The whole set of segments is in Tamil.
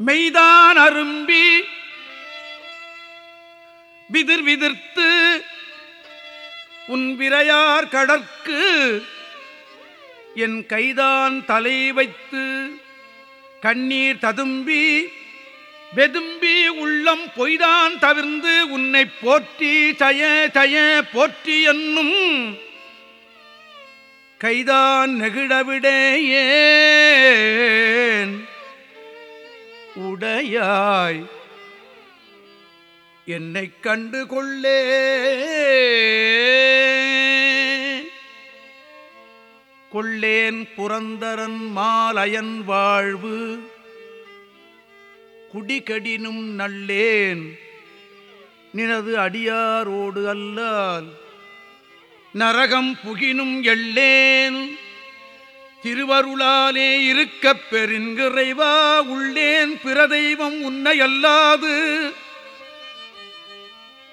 மெய்தான் அரும்பி விதிர் விதிர்த்து உன் விரையார் கடற்கு என் கைதான் தலை வைத்து கண்ணீர் ததும்பி வெதும்பி உள்ளம் பொய்தான் தவிர்ந்து உன்னை போற்றி தய தய போற்றி என்னும் கைதான் நெகிழவிடேயே. உடையாய் என்னை கண்டு கொள்ளே கொள்ளேன் புரந்தரன் மாலயன் வாழ்வு. குடிகடினும் நல்லேன். நினது அடியாரோடு அல்லால். நரகம் புகினும் எள்ளேன். திருவருளாலே இருக்கப் பெருங்கிறைவா உள்ளேன் பிரதெய்வம் உன்னை அல்லாது.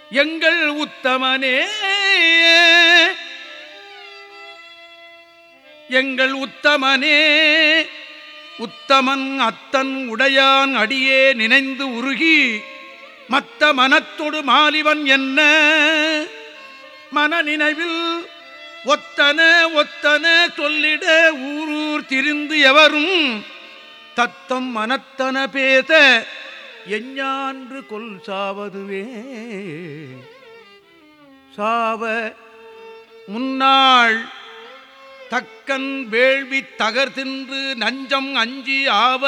எங்கள் உத்தமனே எங்கள் உத்தமனே உத்தமன் அத்தன் உடையான் அடியே நினைந்து உருகி மத்த மனத்தொடு மாலிவன் என்ன? மன நினைவில் ஒத்தன ஒத்தன சொல்லிட ஊரூர் திரிந்து எவரும் தத்தம் மனத்தன பேத எஞ்ஞான்று கொல் சாவதுவே. சாவ முன்னாள் தக்கன் வேள்வி தகர்தின்று நஞ்சம் அஞ்சி ஆவ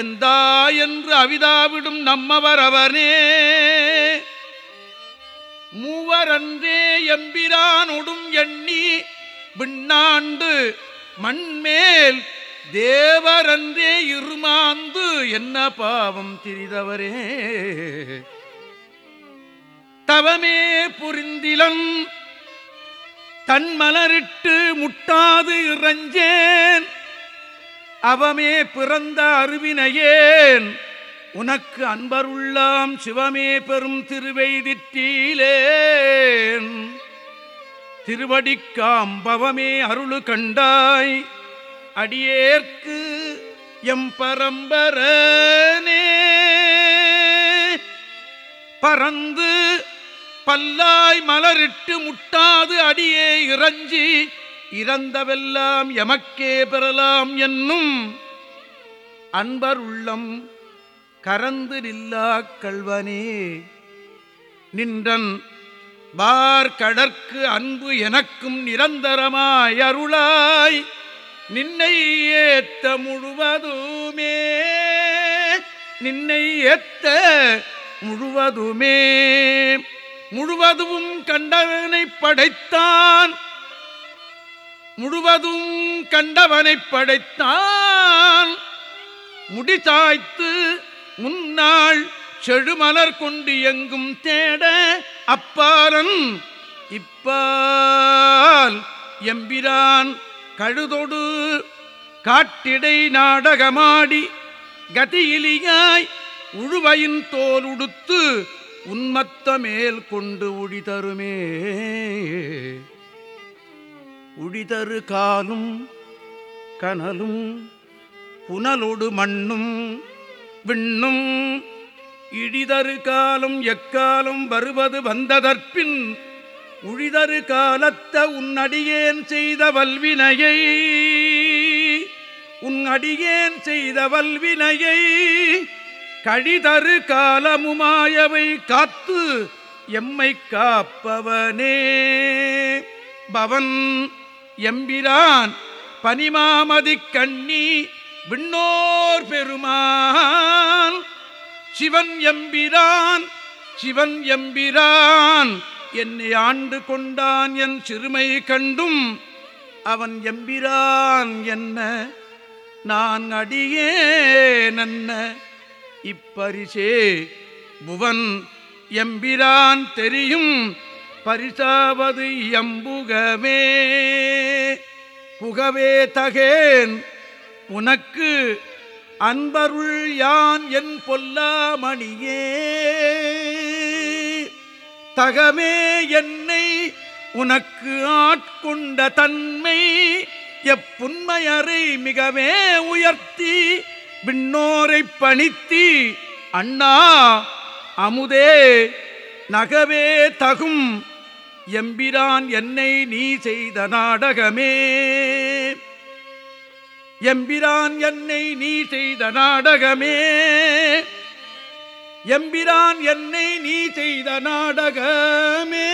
எந்தா என்று அவிதாவிடும் நம்மவர் அவனே. அன்றே எம்பிரானொடும் எண்ணி விண்ணாண்டு மண்மேல் தேவரன்றே இருமாந்து என்ன பாவம் திரிதவரே? தவமே புரிந்திலம் தன் மலரிட்டு முட்டாது இறஞ்சேன். அவமே பிறந்த அருவினையேன் உனக்கு அன்பருள்ளாம் சிவமே பெரும் திருவைதிற்றீலே திருவடிக்காம்பவமே அருளு கண்டாய். அடியேற்கு எம் பரம்பரனே. பறந்து பல்லாய் மலரிட்டு முட்டாது அடியே இறஞ்சி இறந்தவெல்லாம் எமக்கே பெறலாம் என்னும் அன்பர் உள்ளம் கரந்து நில்லா கல்வனே நின்றன் வார்கடற்கு அன்பு எனக்கும் நிரந்தரமாய் அருளாய். நின்னை ஏத்த முழுவதுமே. நின்னை ஏத்த முழுவதுமே. முழுவதும் கண்டவனை படைத்தான். முழுவதும் கண்டவனை படைத்தான். முடிதாய்த்து முன்னாள் செழுமலர் கொண்டு எங்கும் தேட அப்பாரன் இப்பால் எம்பிரான் கழுதொடு காட்டிடை நாடகமாடி கதியிலியாய் உழுவையின் தோல் உடுத்து உன்மத்த மேல் கொண்டு உழிதருமே உழிதரு காலும் கனலும் புனலொடு மண்ணும் விண்ணும் இடிதரு காலம் எக்காலம் வருவது வந்ததற்பின் உழிதரு காலத்த உன் அடியேன் செய்த வல்வினையை உன் அடியேன் செய்த வல்வினையை கழிதரு காலமுமாயவை காத்து எம்மை காப்பவனே. பவன் எம்பிரான் பனிமாமதி கண்ணி விண்ணோர் பெருமான் சிவன் எம்பிரான் சிவன் எம்பிரான். என்னை ஆண்டு கொண்டான் என் சிறுமை கண்டும் அவன் எம்பிரான் என்ன? நான் அடியேனன்ன இப்பரிசே புவன் எம்பிரான் தெரியும் பரிசாவது எம்புகமே புகவே தகேன் உனக்கு அன்பருள் யான் என் பொல்லாமணியே? தகமே என்னை உனக்கு ஆட்கொண்ட தன்மை எப்புண்மையறை மிகவே உயர்த்தி விண்ணோரை பணித்தி அண்ணா அமுதே நகவே தகும் எம்பிரான் என்னை நீ செய்த நாடகமே. எம்பிரான் என்னை நீ செய்த நாடகமே. எம்பிரான் என்னை நீ செய்த நாடகமே.